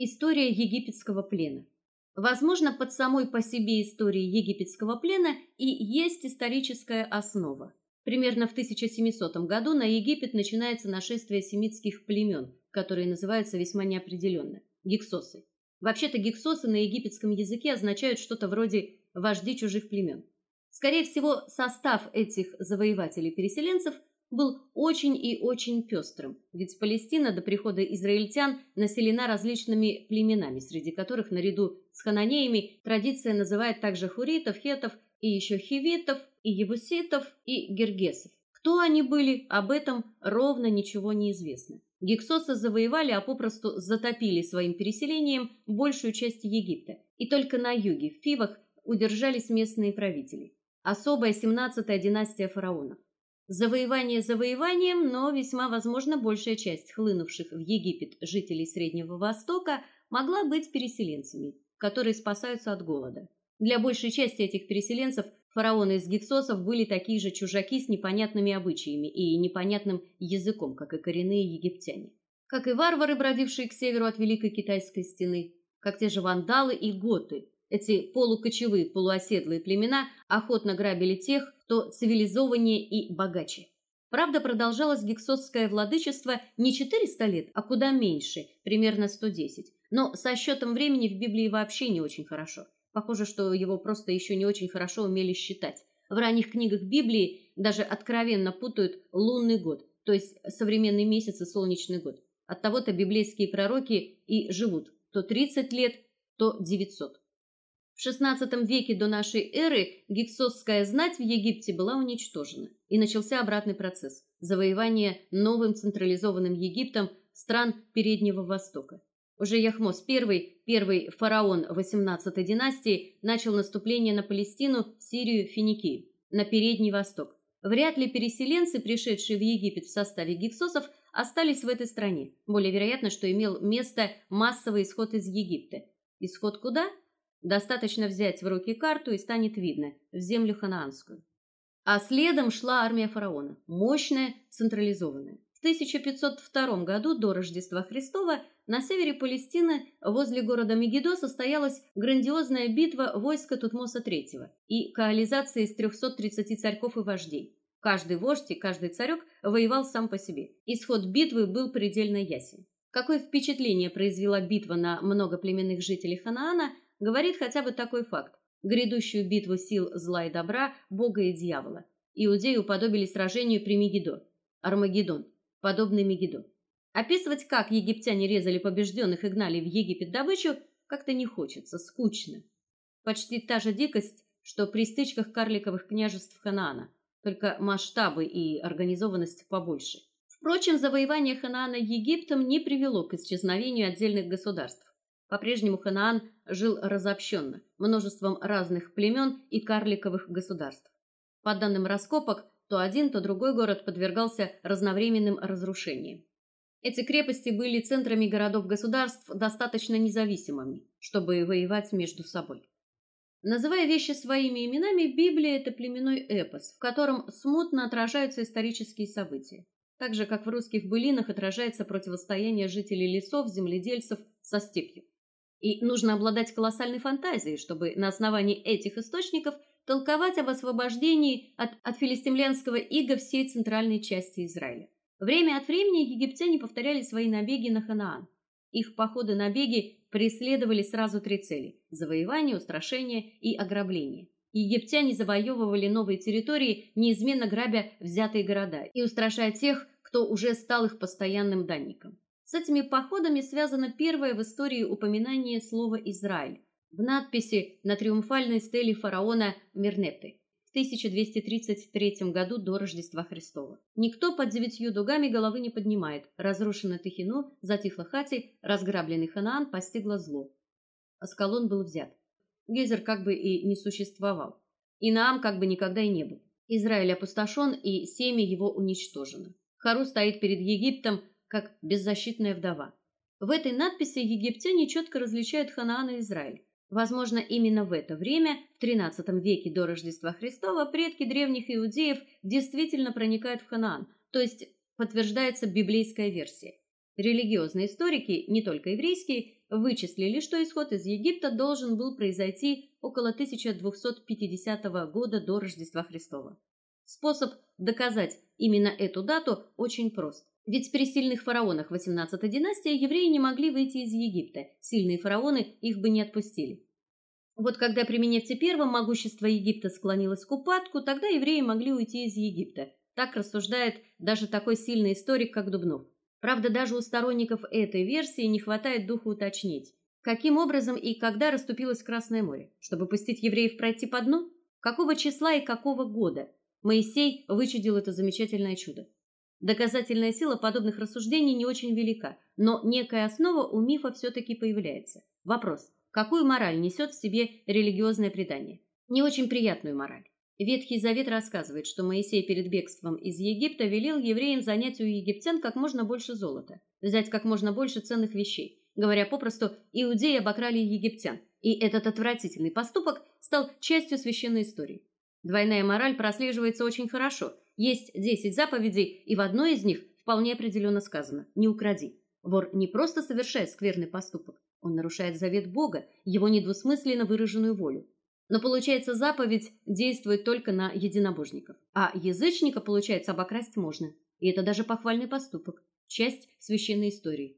История египетского плена. Возможно, под самой по себе историей египетского плена и есть историческая основа. Примерно в 1700 году на Египет начинается нашествие семитских племен, которые называются весьма неопределенно гиксосы. Вообще-то гиксосы на египетском языке означают что-то вроде вожди чужих племен. Скорее всего, состав этих завоевателей-переселенцев был очень и очень пестрым, ведь Палестина до прихода израильтян населена различными племенами, среди которых наряду с хананеями традиция называет также хуритов, хетов и еще хивитов, и ебуситов, и гергесов. Кто они были, об этом ровно ничего не известно. Гиксосы завоевали, а попросту затопили своим переселением большую часть Египта, и только на юге, в Фивах, удержались местные правители. Особая 17-я династия фараонов. Завоевание завоеванием, но весьма возможно большая часть хлынувших в Египет жителей Среднего Востока могла быть переселенцами, которые спасаются от голода. Для большей части этих переселенцев фараоны из гиксосов были такие же чужаки с непонятными обычаями и непонятным языком, как и коренные египтяне. Как и варвары, бродившие к северу от Великой Китайской стены, как те же вандалы и готы, эти полукочевые, полуоседлые племена охотно грабили тех, кто цивилизованнее и богаче. Правда, продолжалось гиксосское владычество не 400 лет, а куда меньше, примерно 110. Но со счетом времени в Библии вообще не очень хорошо. Похоже, что его просто еще не очень хорошо умели считать. В ранних книгах Библии даже откровенно путают лунный год, то есть современный месяц и солнечный год. Оттого-то библейские пророки и живут то 30 лет, то 900. В XVI веке до нашей эры гиксосская знать в Египте была уничтожена, и начался обратный процесс завоевания новым централизованным Египтом стран Переднего Востока. Уже Яхмос I, первый фараон XVIII династии, начал наступление на Палестину, Сирию, Финикию, на Передний Восток. Вряд ли переселенцы, пришедшие в Египет в составе гиксосов, остались в этой стране. Более вероятно, что имел место массовый исход из Египта. Исход куда? Достаточно взять в руки карту и станет видно в землю ханаанскую. А следом шла армия фараона, мощная, централизованная. В 1502 году до Рождества Христова на севере Палестины, возле города Мегидо, состоялась грандиозная битва войска Тутмоса III и коализация из 330 царьков и вождей. Каждый вождь и каждый царек воевал сам по себе. Исход битвы был предельно ясен. Какое впечатление произвела битва на многоплеменных жителей Ханаана, говорит хотя бы такой факт: грядущую битву сил зла и добра, Бога и дьявола. Иудеи уподобили сражению при Мегидо, Армагеддон, подобный Мегидо. Описывать, как египтяне резали побежденных и гнали в Египет добычу, как-то не хочется, скучно. Почти та же дикость, что при стычках карликовых княжеств Ханаана, только масштабы и организованность побольше. Впрочем, завоевание Ханаана Египтом не привело к исчезновению отдельных государств. По-прежнему Ханаан жил разобщенно, множеством разных племен и карликовых государств. По данным раскопок, то один, то другой город подвергался разновременным разрушениям. Эти крепости были центрами городов-государств достаточно независимыми, чтобы воевать между собой. Называя вещи своими именами, Библия это племенной эпос, в котором смутно отражаются исторические события, так же как в русских былинах отражается противостояние жителей лесов, земледельцев со степью. И нужно обладать колоссальной фантазией, чтобы на основании этих источников толковать об освобождении от, от филистимлянского ига всей центральной части Израиля. Время от времени египтяне повторяли свои набеги на Ханаан. Их походы-набеги преследовали сразу три цели: завоевание, устрашение и ограбление. Египтяне завоевывали новые территории, неизменно грабя взятые города и устрашая тех, кто уже стал их постоянным данником. С этими походами связано первое в истории упоминание слова Израиль в надписи на триумфальной стеле фараона Мернепты в 1233 году до Рождества Христова. Никто под девятью дугами головы не поднимает. Разрушено Тихино, затихло Хати, разграбленный Ханаан постигло зло. Аскалон был взят. Гезер как бы и не существовал. И Наам как бы никогда и не был. Израиль опустошен, и семя его уничтожено. Хару стоит перед Египтом, как беззащитная вдова. В этой надписи египтяне четко различают Ханаан и Израиль. Возможно, именно в это время, в XIII веке до Рождества Христова, предки древних иудеев действительно проникают в Ханаан, то есть подтверждается библейская версия. Религиозные историки, не только еврейские, вычислили, что исход из Египта должен был произойти около 1250 года до Рождества Христова. Способ доказать именно эту дату очень прост. Ведь при сильных фараонах XVIII династии евреи не могли выйти из Египта. Сильные фараоны их бы не отпустили. Вот когда при Менефте I могущество Египта склонилось к упадку, тогда евреи могли уйти из Египта. Так рассуждает даже такой сильный историк, как Дубнов. Правда, даже у сторонников этой версии не хватает духа уточнить, каким образом и когда расступилось Красное море, чтобы пустить евреев пройти по дну, какого числа и какого года Моисей вычудил это замечательное чудо. Доказательная сила подобных рассуждений не очень велика, но некая основа у мифа все таки появляется. Вопрос: какую мораль несет в себе религиозное предание? Не очень приятную мораль. Ветхий Завет рассказывает, что Моисей перед бегством из Египта велел евреям занять у египтян как можно больше золота, взять как можно больше ценных вещей. Говоря попросту, иудеи обокрали египтян, и этот отвратительный поступок стал частью священной истории. Двойная мораль прослеживается очень хорошо. Есть десять заповедей, и в одной из них вполне определенно сказано: не укради. Вор не просто совершает скверный поступок, он нарушает завет Бога, его недвусмысленно выраженную волю. Но получается, заповедь действует только на единобожников, а язычника получается обокрасть можно. И это даже похвальный поступок, часть священной истории.